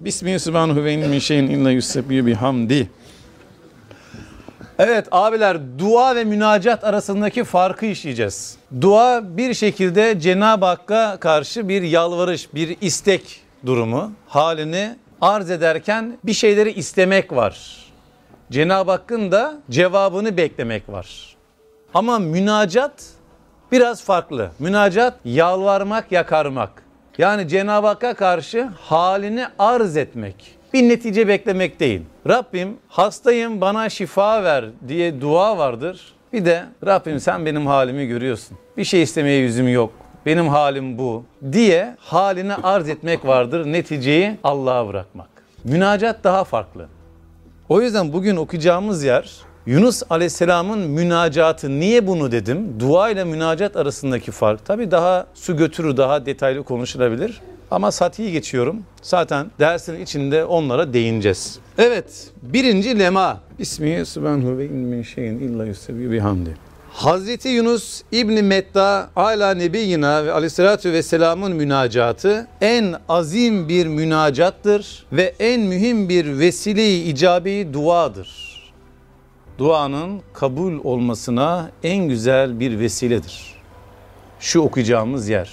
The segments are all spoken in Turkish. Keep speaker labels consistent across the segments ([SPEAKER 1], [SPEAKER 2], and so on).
[SPEAKER 1] Bismihi subhanahu illa yusebbihu bihamdi. Evet abiler dua ve münacat arasındaki farkı işleyeceğiz. Dua bir şekilde Cenab-ı Hakk'a karşı bir yalvarış, bir istek durumu. Halini arz ederken bir şeyleri istemek var. Cenab-ı Hakk'ın da cevabını beklemek var. Ama münacat biraz farklı. Münacat yalvarmak, yakarmak. Yani Cenab-ı Hakk'a karşı halini arz etmek. Bir netice beklemek değil. Rabbim hastayım bana şifa ver diye dua vardır. Bir de Rabbim sen benim halimi görüyorsun. Bir şey istemeye yüzüm yok. Benim halim bu diye halini arz etmek vardır. Neticeyi Allah'a bırakmak. Münacat daha farklı. O yüzden bugün okuyacağımız yer Yunus Aleyhisselam'ın münacatı. Niye bunu dedim? Dua ile münacat arasındaki fark. Tabii daha su götürür, daha detaylı konuşulabilir. Ama satiyi geçiyorum. Zaten dersin içinde onlara değineceğiz. Evet, birinci lema. Bismihi subhanahu ve in min şeyin illa yusebbihu bihamdi. Hazreti Yunus İbni Metta ala nebiyyina ve aleyhissalatü vesselamın münacatı en azim bir münacattır ve en mühim bir vesile-i icabi duadır. Duanın kabul olmasına en güzel bir vesiledir. Şu okuyacağımız yer.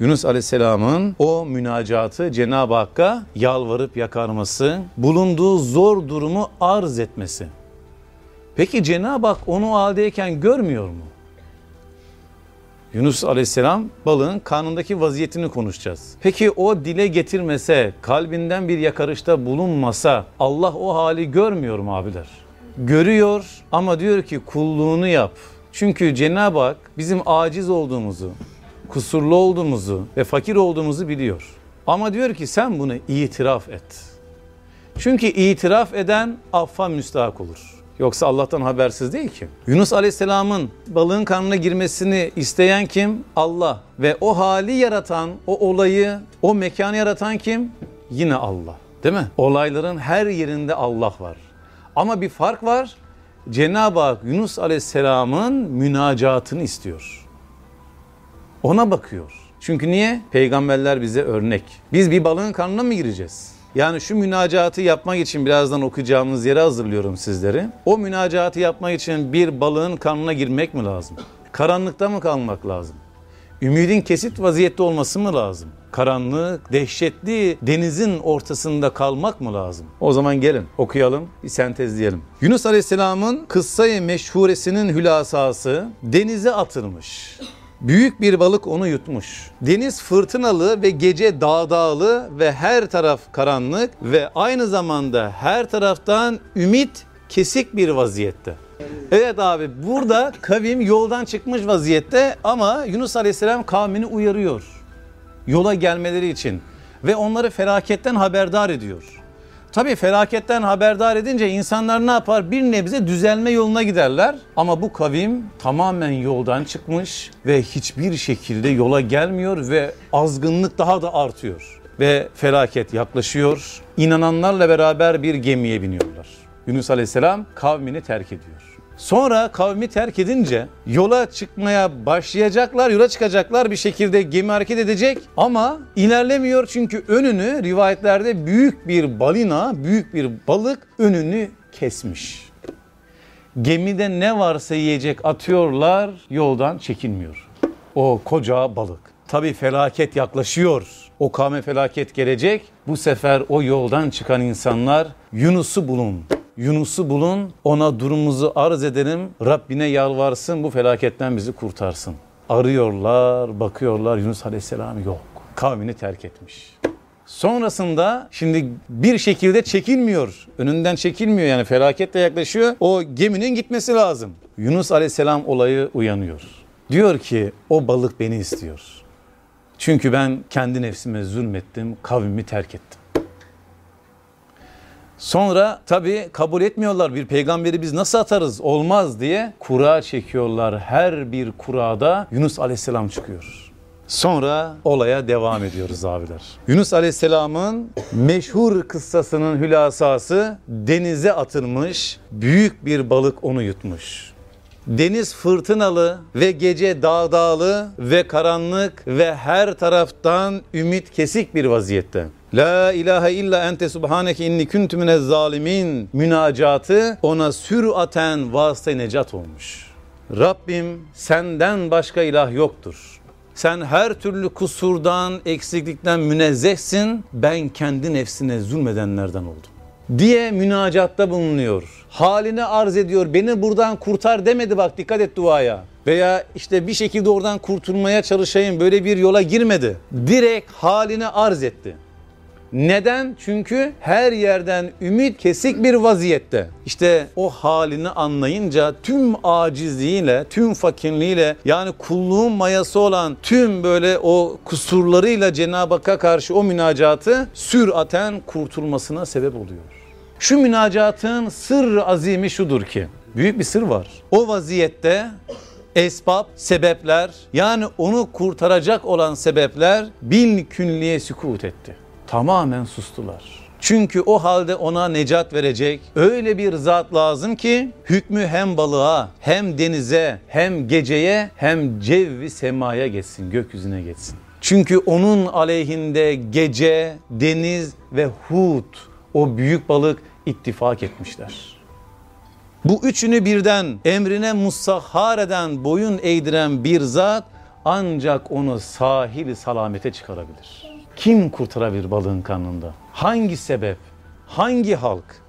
[SPEAKER 1] Yunus Aleyhisselam'ın o münacatı Cenab-ı Hakk'a yalvarıp yakarması, bulunduğu zor durumu arz etmesi. Peki Cenab-ı Hak onu haldeyken görmüyor mu? Yunus Aleyhisselam balığın karnındaki vaziyetini konuşacağız. Peki o dile getirmese, kalbinden bir yakarışta bulunmasa Allah o hali görmüyor mu abiler? Görüyor ama diyor ki kulluğunu yap. Çünkü Cenab-ı Hak bizim aciz olduğumuzu, kusurlu olduğumuzu ve fakir olduğumuzu biliyor. Ama diyor ki sen bunu itiraf et. Çünkü itiraf eden affa müstahak olur. Yoksa Allah'tan habersiz değil ki. Yunus Aleyhisselam'ın balığın karnına girmesini isteyen kim? Allah. Ve o hali yaratan, o olayı, o mekanı yaratan kim? Yine Allah. Değil mi? Olayların her yerinde Allah var. Ama bir fark var. Cenab-ı Hak Yunus Aleyhisselam'ın münacatını istiyor. Ona bakıyor. Çünkü niye? Peygamberler bize örnek. Biz bir balığın karnına mı gireceğiz? Yani şu münacatı yapmak için birazdan okuyacağımız yere hazırlıyorum sizleri. O münacatı yapmak için bir balığın karnına girmek mi lazım? Karanlıkta mı kalmak lazım? Ümidin kesit vaziyette olması mı lazım? Karanlık, dehşetli denizin ortasında kalmak mı lazım? O zaman gelin okuyalım, bir sentezleyelim. Yunus Aleyhisselam'ın kıssayı meşhuresinin hülasası denize atılmış. Büyük bir balık onu yutmuş. Deniz fırtınalı ve gece dağdağlı ve her taraf karanlık ve aynı zamanda her taraftan ümit kesik bir vaziyette. Evet abi burada kavim yoldan çıkmış vaziyette ama Yunus Aleyhisselam kavmini uyarıyor. Yola gelmeleri için ve onları felaketten haberdar ediyor. Tabii felaketten haberdar edince insanlar ne yapar? Bir nebze düzelme yoluna giderler. Ama bu kavim tamamen yoldan çıkmış ve hiçbir şekilde yola gelmiyor ve azgınlık daha da artıyor. Ve felaket yaklaşıyor. İnananlarla beraber bir gemiye biniyorlar. Yunus Aleyhisselam kavmini terk ediyor. Sonra kavmi terk edince yola çıkmaya başlayacaklar, yola çıkacaklar bir şekilde gemi hareket edecek ama ilerlemiyor çünkü önünü rivayetlerde büyük bir balina, büyük bir balık önünü kesmiş. Gemide ne varsa yiyecek atıyorlar, yoldan çekinmiyor. O koca balık. Tabii felaket yaklaşıyor. O kavme felaket gelecek. Bu sefer o yoldan çıkan insanlar Yunus'u bulun. Yunus'u bulun, ona durumumuzu arz edelim. Rabbine yalvarsın, bu felaketten bizi kurtarsın. Arıyorlar, bakıyorlar, Yunus Aleyhisselam yok. Kavmini terk etmiş. Sonrasında şimdi bir şekilde çekilmiyor. Önünden çekilmiyor yani felaketle yaklaşıyor. O geminin gitmesi lazım. Yunus Aleyhisselam olayı uyanıyor. Diyor ki o balık beni istiyor. Çünkü ben kendi nefsime zulmettim, kavmimi terk ettim. Sonra tabii kabul etmiyorlar bir peygamberi biz nasıl atarız olmaz diye kura çekiyorlar. Her bir kurada Yunus Aleyhisselam çıkıyor. Sonra olaya devam ediyoruz abiler. Yunus Aleyhisselam'ın meşhur kıssasının hülasası denize atılmış büyük bir balık onu yutmuş. Deniz fırtınalı ve gece dağdağlı ve karanlık ve her taraftan ümit kesik bir vaziyette. La ilahe illa ente subhaneke inni kuntu minez zalimin münacatı ona süraten vasıta necat olmuş. Rabbim senden başka ilah yoktur. Sen her türlü kusurdan, eksiklikten münezzehsin. Ben kendi nefsine zulmedenlerden oldum. Diye münacatta bulunuyor. Halini arz ediyor. Beni buradan kurtar demedi bak dikkat et duaya. Veya işte bir şekilde oradan kurtulmaya çalışayım böyle bir yola girmedi. Direkt halini arz etti. Neden? Çünkü her yerden ümit kesik bir vaziyette. İşte o halini anlayınca tüm acizliğiyle, tüm fakirliğiyle yani kulluğun mayası olan tüm böyle o kusurlarıyla Cenab-ı Hakk'a karşı o münacatı süraten kurtulmasına sebep oluyor. Şu münacatın sırrı azimi şudur ki, büyük bir sır var. O vaziyette esbab, sebepler yani onu kurtaracak olan sebepler bil külliye sükut etti tamamen sustular. Çünkü o halde ona necat verecek öyle bir zat lazım ki hükmü hem balığa hem denize hem geceye hem cevvi semaya geçsin gökyüzüne geçsin. Çünkü onun aleyhinde gece, deniz ve hut o büyük balık ittifak etmişler. Bu üçünü birden emrine musahhar eden, boyun eğdiren bir zat ancak onu sahil salamete çıkarabilir. Kim kurtarabilir balığın karnında? Hangi sebep? Hangi halk?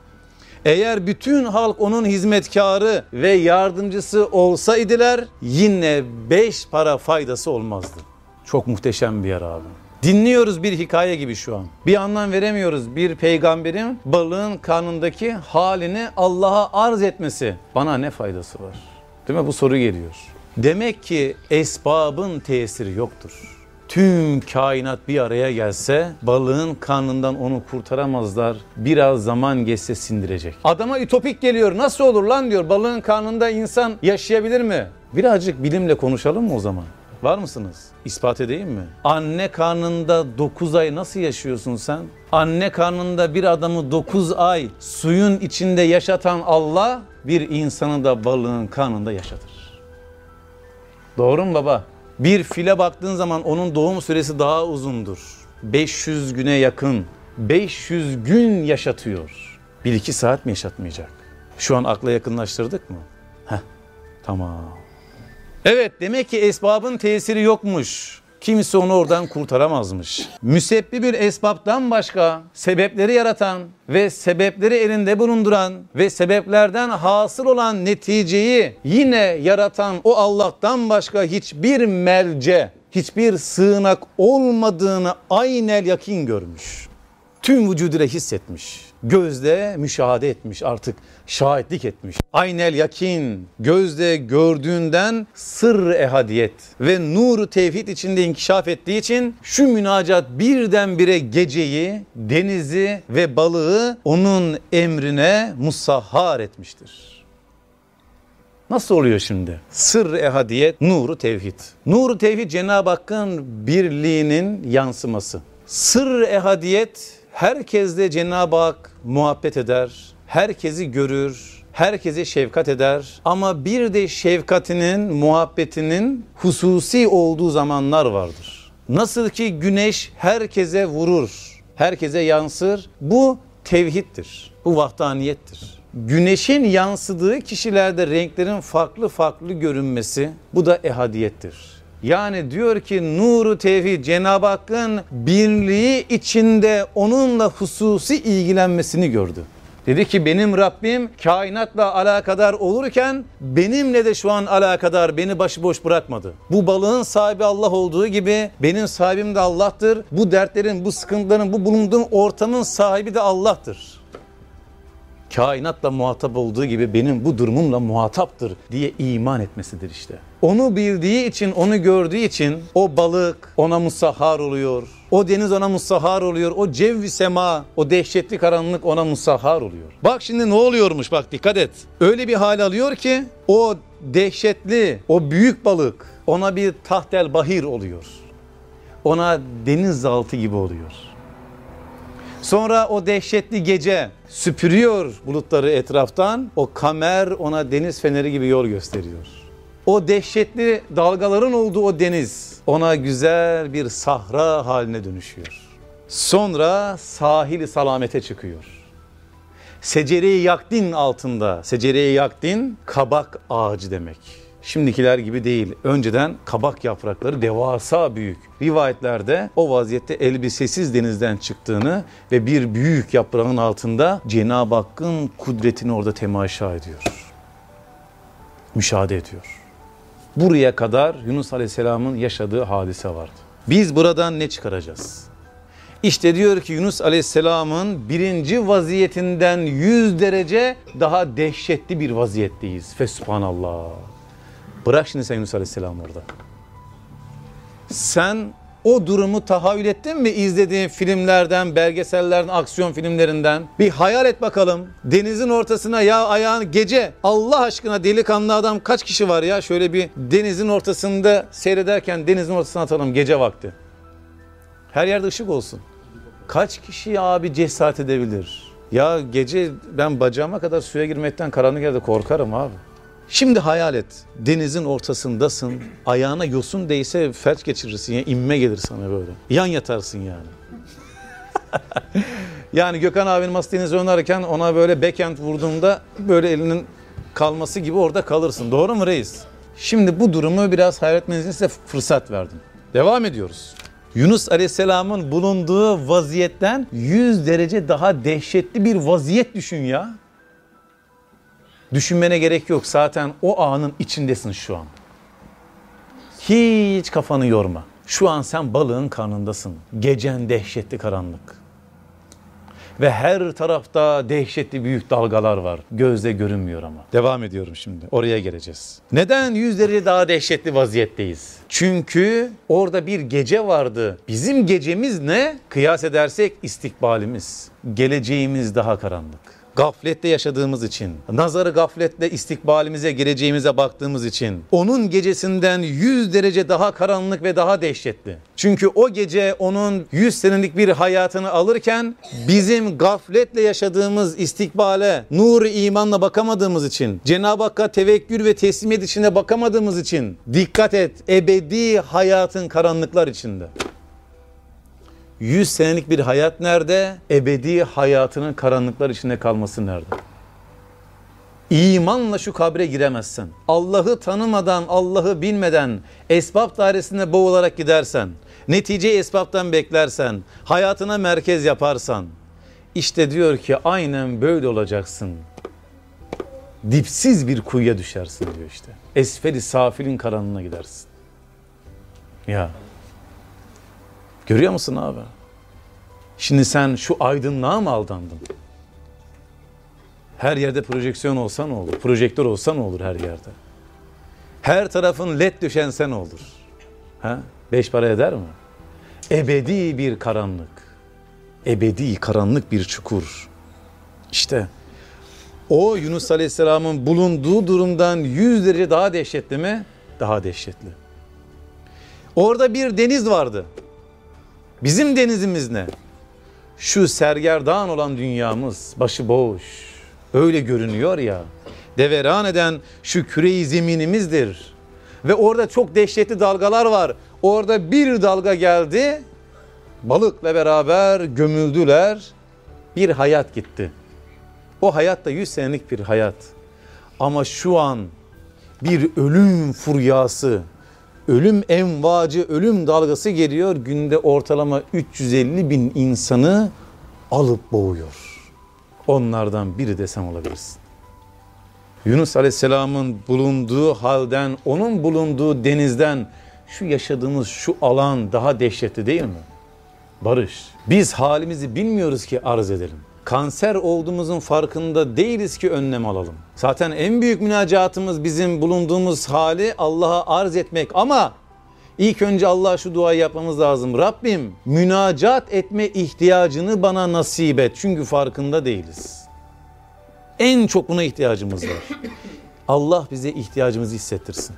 [SPEAKER 1] Eğer bütün halk onun hizmetkarı ve yardımcısı olsaydılar yine beş para faydası olmazdı. Çok muhteşem bir yer abi. Dinliyoruz bir hikaye gibi şu an. Bir anlam veremiyoruz. Bir peygamberin balığın karnındaki halini Allah'a arz etmesi. Bana ne faydası var? Değil mi? Bu soru geliyor. Demek ki esbabın tesiri yoktur tüm kainat bir araya gelse balığın karnından onu kurtaramazlar. Biraz zaman geçse sindirecek. Adama ütopik geliyor. Nasıl olur lan diyor. Balığın karnında insan yaşayabilir mi? Birazcık bilimle konuşalım mı o zaman? Var mısınız? İspat edeyim mi? Anne karnında 9 ay nasıl yaşıyorsun sen? Anne karnında bir adamı 9 ay suyun içinde yaşatan Allah bir insanı da balığın karnında yaşatır. Doğru mu baba? Bir file baktığın zaman onun doğum süresi daha uzundur. 500 güne yakın. 500 gün yaşatıyor. 1-2 saat mi yaşatmayacak? Şu an akla yakınlaştırdık mı? Heh, tamam. Evet demek ki esbabın tesiri yokmuş. Kimse onu oradan kurtaramazmış. Müsebbi bir esbaptan başka sebepleri yaratan ve sebepleri elinde bulunduran ve sebeplerden hasıl olan neticeyi yine yaratan o Allah'tan başka hiçbir melce, hiçbir sığınak olmadığını aynel yakin görmüş tüm vücuduyla hissetmiş. Gözde müşahede etmiş artık şahitlik etmiş. Aynel yakin gözde gördüğünden sır ehadiyet ve nuru tevhid içinde inkişaf ettiği için şu münacat birdenbire geceyi, denizi ve balığı onun emrine musahhar etmiştir. Nasıl oluyor şimdi? Sır ehadiyet, nuru tevhid. Nuru tevhid Cenab-ı Hakk'ın birliğinin yansıması. Sır ehadiyet Herkesle Cenab-ı Hak muhabbet eder, herkesi görür, herkese şefkat eder. Ama bir de şefkatinin, muhabbetinin hususi olduğu zamanlar vardır. Nasıl ki güneş herkese vurur, herkese yansır. Bu tevhiddir, bu vahdaniyettir. Güneşin yansıdığı kişilerde renklerin farklı farklı görünmesi bu da ehadiyettir. Yani diyor ki nuru tevhid Cenab-ı Hakk'ın birliği içinde onunla hususi ilgilenmesini gördü. Dedi ki benim Rabbim kainatla alakadar olurken benimle de şu an alakadar beni başıboş bırakmadı. Bu balığın sahibi Allah olduğu gibi benim sahibim de Allah'tır. Bu dertlerin, bu sıkıntıların, bu bulunduğum ortamın sahibi de Allah'tır kainatla muhatap olduğu gibi benim bu durumumla muhataptır diye iman etmesidir işte. Onu bildiği için, onu gördüğü için o balık ona musahhar oluyor. O deniz ona musahhar oluyor. O cevvi sema, o dehşetli karanlık ona musahhar oluyor. Bak şimdi ne oluyormuş bak dikkat et. Öyle bir hal alıyor ki o dehşetli, o büyük balık ona bir tahtel bahir oluyor. Ona denizaltı gibi oluyor. Sonra o dehşetli gece süpürüyor bulutları etraftan. O kamer ona deniz feneri gibi yol gösteriyor. O dehşetli dalgaların olduğu o deniz ona güzel bir sahra haline dönüşüyor. Sonra sahili salamete çıkıyor. Secere-i yakdin altında, secere-i yakdin kabak ağacı demek. Şimdikiler gibi değil. Önceden kabak yaprakları devasa büyük. Rivayetlerde o vaziyette elbisesiz denizden çıktığını ve bir büyük yaprağın altında Cenab-ı Hakk'ın kudretini orada temaşa ediyor. Müşahede ediyor. Buraya kadar Yunus Aleyhisselam'ın yaşadığı hadise vardı. Biz buradan ne çıkaracağız? İşte diyor ki Yunus Aleyhisselam'ın birinci vaziyetinden 100 derece daha dehşetli bir vaziyetteyiz. Fesubhanallah. Bırak şimdi sen Yunus Aleyhisselam orada. Sen o durumu tahayyül ettin mi izlediğin filmlerden, belgesellerden, aksiyon filmlerinden? Bir hayal et bakalım. Denizin ortasına ya ayağın gece Allah aşkına delikanlı adam kaç kişi var ya? Şöyle bir denizin ortasında seyrederken denizin ortasına atalım gece vakti. Her yerde ışık olsun. Kaç kişi abi cesaret edebilir? Ya gece ben bacağıma kadar suya girmekten karanlık yerde korkarım abi. Şimdi hayal et. Denizin ortasındasın. Ayağına yosun değse felç geçirirsin ya inme gelir sana böyle. Yan yatarsın yani. yani Gökhan abinin masa tenisi oynarken ona böyle backhand vurduğunda böyle elinin kalması gibi orada kalırsın. Doğru mu reis? Şimdi bu durumu biraz hayal etmeniz size fırsat verdim. Devam ediyoruz. Yunus Aleyhisselam'ın bulunduğu vaziyetten 100 derece daha dehşetli bir vaziyet düşün ya. Düşünmene gerek yok. Zaten o anın içindesin şu an. Hiç kafanı yorma. Şu an sen balığın karnındasın. Gecen dehşetli karanlık. Ve her tarafta dehşetli büyük dalgalar var. Gözle görünmüyor ama. Devam ediyorum şimdi. Oraya geleceğiz. Neden 100 derece daha dehşetli vaziyetteyiz? Çünkü orada bir gece vardı. Bizim gecemiz ne? Kıyas edersek istikbalimiz. Geleceğimiz daha karanlık gaflette yaşadığımız için, nazarı gafletle istikbalimize, geleceğimize baktığımız için, onun gecesinden 100 derece daha karanlık ve daha dehşetli. Çünkü o gece onun 100 senelik bir hayatını alırken bizim gafletle yaşadığımız istikbale, nur imanla bakamadığımız için, Cenab-ı Hakk'a tevekkül ve teslimiyet içinde bakamadığımız için dikkat et ebedi hayatın karanlıklar içinde. 100 senelik bir hayat nerede? Ebedi hayatının karanlıklar içinde kalması nerede? İmanla şu kabre giremezsen, Allah'ı tanımadan, Allah'ı bilmeden esbab dairesinde boğularak gidersen, neticeyi esbaptan beklersen, hayatına merkez yaparsan, işte diyor ki aynen böyle olacaksın. Dipsiz bir kuyuya düşersin diyor işte. Esferi safilin karanlığına gidersin. Ya Görüyor musun abi? Şimdi sen şu aydınlığa mı aldandın? Her yerde projeksiyon olsa ne olur? Projektör olsa ne olur her yerde? Her tarafın led düşense ne olur? Ha? Beş para eder mi? Ebedi bir karanlık. Ebedi karanlık bir çukur. İşte o Yunus Aleyhisselam'ın bulunduğu durumdan yüz derece daha dehşetli mi? Daha dehşetli. Orada bir deniz vardı. Bizim denizimiz ne? Şu sergerdan olan dünyamız başıboş. Öyle görünüyor ya. Deveran eden şu küreyi zeminimizdir. Ve orada çok dehşetli dalgalar var. Orada bir dalga geldi. Balıkla beraber gömüldüler. Bir hayat gitti. O hayat da 100 senelik bir hayat. Ama şu an bir ölüm furyası, ölüm envacı, ölüm dalgası geliyor. Günde ortalama 350 bin insanı alıp boğuyor. Onlardan biri de sen olabilirsin. Yunus Aleyhisselam'ın bulunduğu halden, onun bulunduğu denizden şu yaşadığımız şu alan daha dehşetli değil mi? Barış. Biz halimizi bilmiyoruz ki arz edelim kanser olduğumuzun farkında değiliz ki önlem alalım. Zaten en büyük münacatımız bizim bulunduğumuz hali Allah'a arz etmek ama ilk önce Allah'a şu duayı yapmamız lazım. Rabbim münacat etme ihtiyacını bana nasip et. Çünkü farkında değiliz. En çok buna ihtiyacımız var. Allah bize ihtiyacımızı hissettirsin.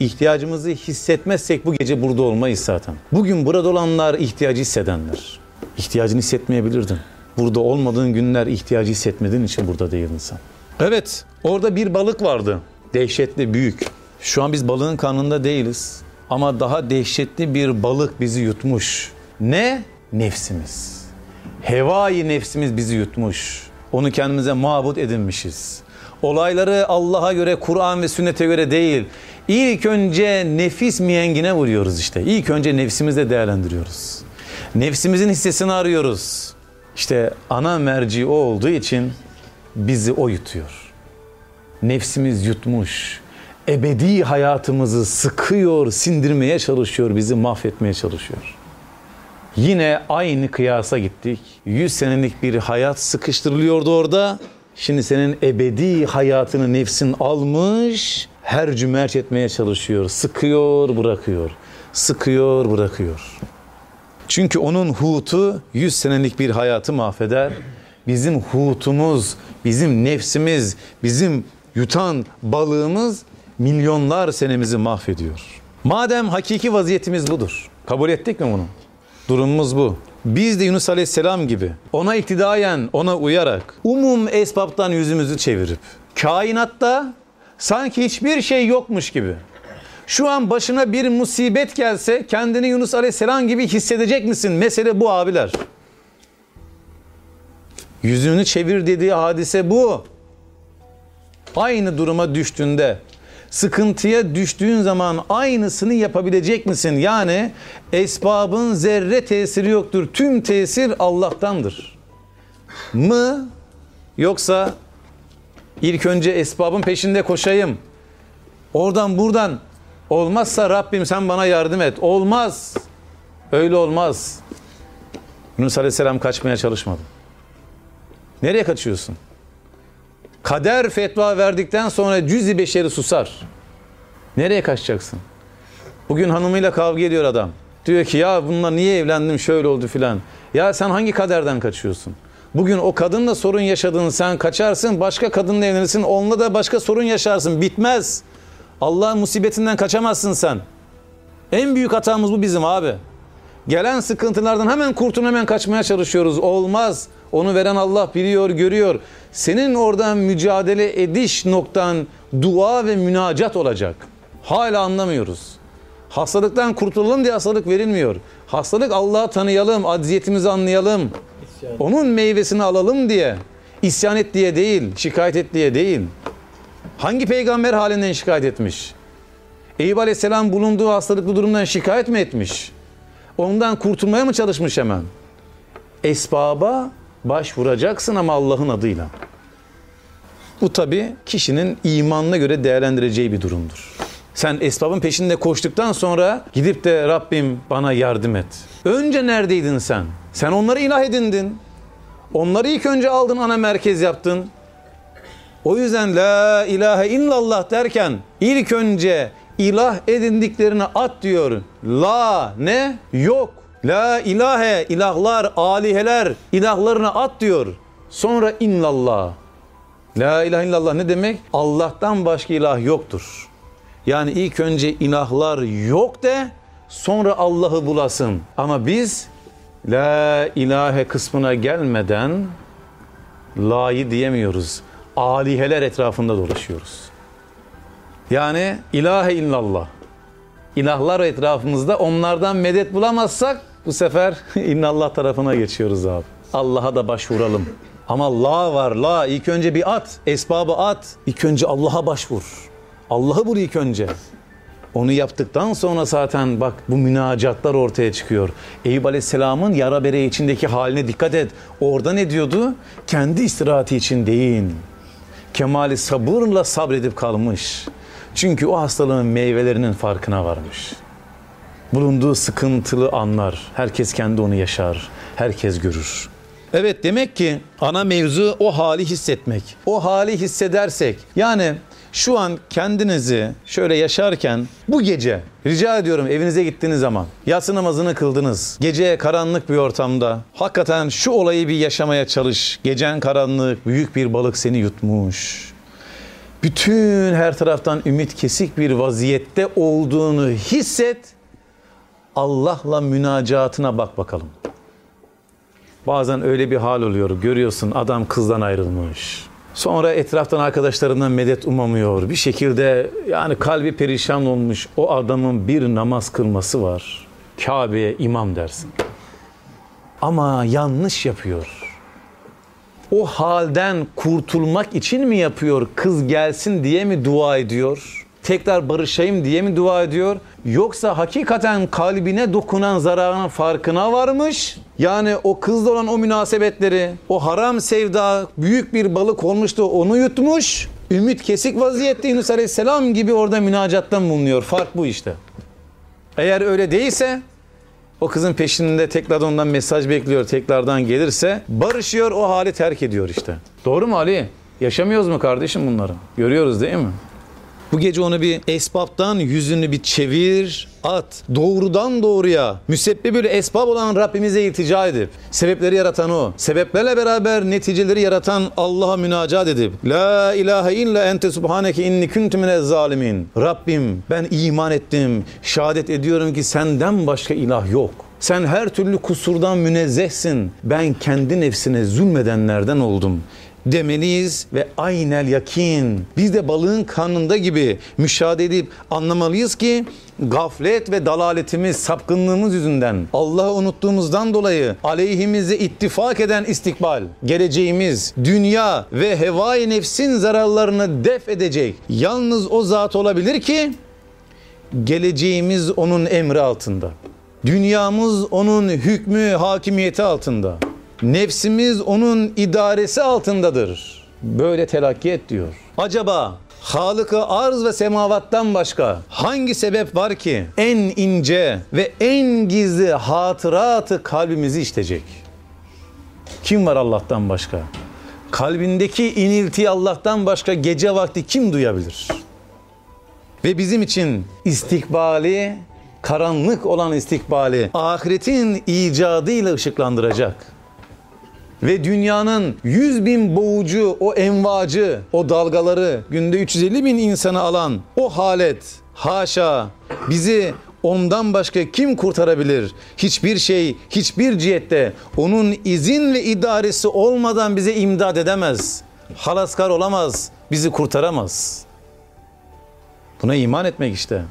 [SPEAKER 1] İhtiyacımızı hissetmezsek bu gece burada olmayız zaten. Bugün burada olanlar ihtiyacı hissedenler. İhtiyacını hissetmeyebilirdin. Burada olmadığın günler ihtiyacı hissetmediğin için burada değildin sen. Evet, orada bir balık vardı. Dehşetli, büyük. Şu an biz balığın karnında değiliz. Ama daha dehşetli bir balık bizi yutmuş. Ne? Nefsimiz. Hevai nefsimiz bizi yutmuş. Onu kendimize mabut edinmişiz. Olayları Allah'a göre, Kur'an ve sünnete göre değil. İlk önce nefis miyengine vuruyoruz işte. İlk önce nefsimizle değerlendiriyoruz. Nefsimizin hissesini arıyoruz. İşte ana merci o olduğu için bizi o yutuyor. Nefsimiz yutmuş. Ebedi hayatımızı sıkıyor, sindirmeye çalışıyor, bizi mahvetmeye çalışıyor. Yine aynı kıyasa gittik. 100 senelik bir hayat sıkıştırılıyordu orada. Şimdi senin ebedi hayatını nefsin almış, her cümerç etmeye çalışıyor. Sıkıyor, bırakıyor. Sıkıyor, bırakıyor. Çünkü onun hutu 100 senelik bir hayatı mahveder. Bizim hutumuz, bizim nefsimiz, bizim yutan balığımız milyonlar senemizi mahvediyor. Madem hakiki vaziyetimiz budur. Kabul ettik mi bunu? Durumumuz bu. Biz de Yunus Aleyhisselam gibi ona iktidayen, ona uyarak umum esbaptan yüzümüzü çevirip kainatta sanki hiçbir şey yokmuş gibi şu an başına bir musibet gelse kendini Yunus Aleyhisselam gibi hissedecek misin? Mesele bu abiler. Yüzünü çevir dediği hadise bu. Aynı duruma düştüğünde, sıkıntıya düştüğün zaman aynısını yapabilecek misin? Yani esbabın zerre tesiri yoktur. Tüm tesir Allah'tandır. Mı? Yoksa ilk önce esbabın peşinde koşayım. Oradan buradan olmazsa Rabbim sen bana yardım et. Olmaz. Öyle olmaz. Yunus Aleyhisselam kaçmaya çalışmadı. Nereye kaçıyorsun? Kader fetva verdikten sonra cüz-i beşeri susar. Nereye kaçacaksın? Bugün hanımıyla kavga ediyor adam. Diyor ki ya bununla niye evlendim şöyle oldu filan. Ya sen hangi kaderden kaçıyorsun? Bugün o kadınla sorun yaşadın sen kaçarsın başka kadınla evlenirsin onunla da başka sorun yaşarsın bitmez. Allah'ın musibetinden kaçamazsın sen. En büyük hatamız bu bizim abi. Gelen sıkıntılardan hemen kurtun hemen kaçmaya çalışıyoruz. Olmaz. Onu veren Allah biliyor, görüyor. Senin oradan mücadele ediş noktan dua ve münacat olacak. Hala anlamıyoruz. Hastalıktan kurtulalım diye hastalık verilmiyor. Hastalık Allah'ı tanıyalım, acziyetimizi anlayalım. Onun meyvesini alalım diye. İsyan et diye değil, şikayet et diye değil. Hangi peygamber halinden şikayet etmiş? Eyüp Aleyhisselam bulunduğu hastalıklı durumdan şikayet mi etmiş? Ondan kurtulmaya mı çalışmış hemen? Esbaba başvuracaksın ama Allah'ın adıyla. Bu tabi kişinin imanına göre değerlendireceği bir durumdur. Sen esbabın peşinde koştuktan sonra gidip de Rabbim bana yardım et. Önce neredeydin sen? Sen onları ilah edindin. Onları ilk önce aldın ana merkez yaptın. O yüzden la ilahe illallah derken ilk önce ilah edindiklerini at diyor. La ne? Yok. La ilahe ilahlar, aliheler ilahlarını at diyor. Sonra illallah. La ilahe illallah ne demek? Allah'tan başka ilah yoktur. Yani ilk önce ilahlar yok de sonra Allah'ı bulasın. Ama biz la ilahe kısmına gelmeden la'yı diyemiyoruz. Aliheler etrafında dolaşıyoruz. Yani ilahe illallah. İlahlar etrafımızda onlardan medet bulamazsak bu sefer innallah tarafına geçiyoruz abi. Allah'a da başvuralım. Ama la var la ilk önce bir at. Esbabı at. İlk önce Allah'a başvur. Allah'ı bul ilk önce. Onu yaptıktan sonra zaten bak bu münacatlar ortaya çıkıyor. Eyüp Aleyhisselam'ın yara bere içindeki haline dikkat et. Orada ne diyordu? Kendi istirahati için değil. Kemali sabırla sabredip kalmış. Çünkü o hastalığın meyvelerinin farkına varmış. Bulunduğu sıkıntılı anlar. Herkes kendi onu yaşar. Herkes görür. Evet demek ki ana mevzu o hali hissetmek. O hali hissedersek yani şu an kendinizi şöyle yaşarken bu gece rica ediyorum evinize gittiğiniz zaman yatsı namazını kıldınız. Gece karanlık bir ortamda hakikaten şu olayı bir yaşamaya çalış. Gecen karanlık büyük bir balık seni yutmuş. Bütün her taraftan ümit kesik bir vaziyette olduğunu hisset. Allah'la münacatına bak bakalım. Bazen öyle bir hal oluyor. Görüyorsun adam kızdan ayrılmış. Sonra etraftan arkadaşlarından medet umamıyor. Bir şekilde yani kalbi perişan olmuş o adamın bir namaz kılması var. Kabe'ye imam dersin. Ama yanlış yapıyor. O halden kurtulmak için mi yapıyor? Kız gelsin diye mi dua ediyor? Tekrar barışayım diye mi dua ediyor? Yoksa hakikaten kalbine dokunan zararın farkına varmış. Yani o kızla olan o münasebetleri, o haram sevda büyük bir balık olmuştu onu yutmuş. Ümit kesik vaziyette Yunus Aleyhisselam gibi orada münacattan bulunuyor. Fark bu işte. Eğer öyle değilse o kızın peşinde tekrar ondan mesaj bekliyor. Tekrardan gelirse barışıyor o hali terk ediyor işte. Doğru mu Ali? Yaşamıyoruz mu kardeşim bunları? Görüyoruz değil mi? Bu gece onu bir esbaptan yüzünü bir çevir, at. Doğrudan doğruya müsebbibül esbab olan Rabbimize iltica edip sebepleri yaratan o. Sebeplerle beraber neticeleri yaratan Allah'a münacat edip La ilahe illa ente subhaneke inni kuntu minez zalimin. Rabbim ben iman ettim. Şehadet ediyorum ki senden başka ilah yok. Sen her türlü kusurdan münezzehsin. Ben kendi nefsine zulmedenlerden oldum demeliyiz ve aynel yakin. Biz de balığın karnında gibi müşahede edip anlamalıyız ki gaflet ve dalaletimiz, sapkınlığımız yüzünden Allah'ı unuttuğumuzdan dolayı aleyhimize ittifak eden istikbal, geleceğimiz, dünya ve hevai nefsin zararlarını def edecek yalnız o zat olabilir ki geleceğimiz onun emri altında. Dünyamız onun hükmü, hakimiyeti altında. Nefsimiz onun idaresi altındadır. Böyle telakki et diyor. Acaba Halıkı arz ve semavattan başka hangi sebep var ki en ince ve en gizli hatıratı kalbimizi işleyecek? Kim var Allah'tan başka? Kalbindeki iniltiyi Allah'tan başka gece vakti kim duyabilir? Ve bizim için istikbali, karanlık olan istikbali ahiretin icadıyla ışıklandıracak ve dünyanın 100 bin boğucu, o envacı, o dalgaları günde 350 bin insanı alan o halet haşa bizi ondan başka kim kurtarabilir? Hiçbir şey, hiçbir cihette onun izin ve idaresi olmadan bize imdad edemez. Halaskar olamaz, bizi kurtaramaz. Buna iman etmek işte.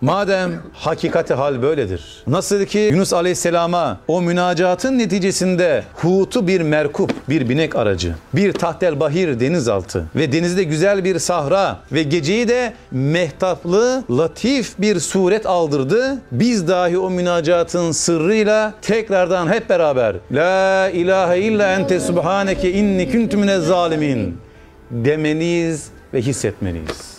[SPEAKER 1] Madem hakikati hal böyledir. Nasıl ki Yunus Aleyhisselam'a o münacatın neticesinde Hut'u bir merkup, bir binek aracı, bir tahtel bahir denizaltı ve denizde güzel bir sahra ve geceyi de mehtaplı, latif bir suret aldırdı. Biz dahi o münacatın sırrıyla tekrardan hep beraber La ilahe illa ente subhaneke inni kuntu minez zalimin demeliyiz ve hissetmeliyiz.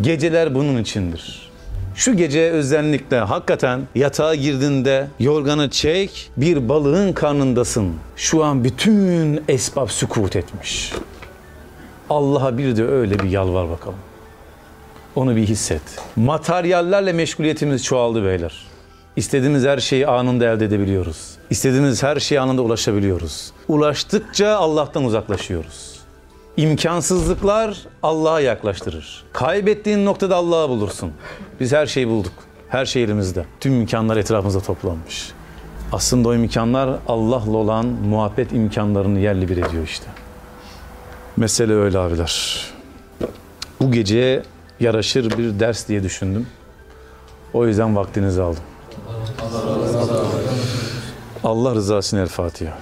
[SPEAKER 1] Geceler bunun içindir. Şu gece özellikle hakikaten yatağa girdiğinde yorganı çek bir balığın karnındasın. Şu an bütün esbab sükut etmiş. Allah'a bir de öyle bir yalvar bakalım. Onu bir hisset. Materyallerle meşguliyetimiz çoğaldı beyler. İstediğimiz her şeyi anında elde edebiliyoruz. İstediğimiz her şeye anında ulaşabiliyoruz. Ulaştıkça Allah'tan uzaklaşıyoruz. İmkansızlıklar Allah'a yaklaştırır. Kaybettiğin noktada Allah'ı bulursun. Biz her şeyi bulduk. Her şey elimizde. Tüm imkanlar etrafımızda toplanmış. Aslında o imkanlar Allah'la olan muhabbet imkanlarını yerli bir ediyor işte. Mesele öyle abiler. Bu geceye yaraşır bir ders diye düşündüm. O yüzden vaktinizi aldım. Allah rızası için El Fatiha.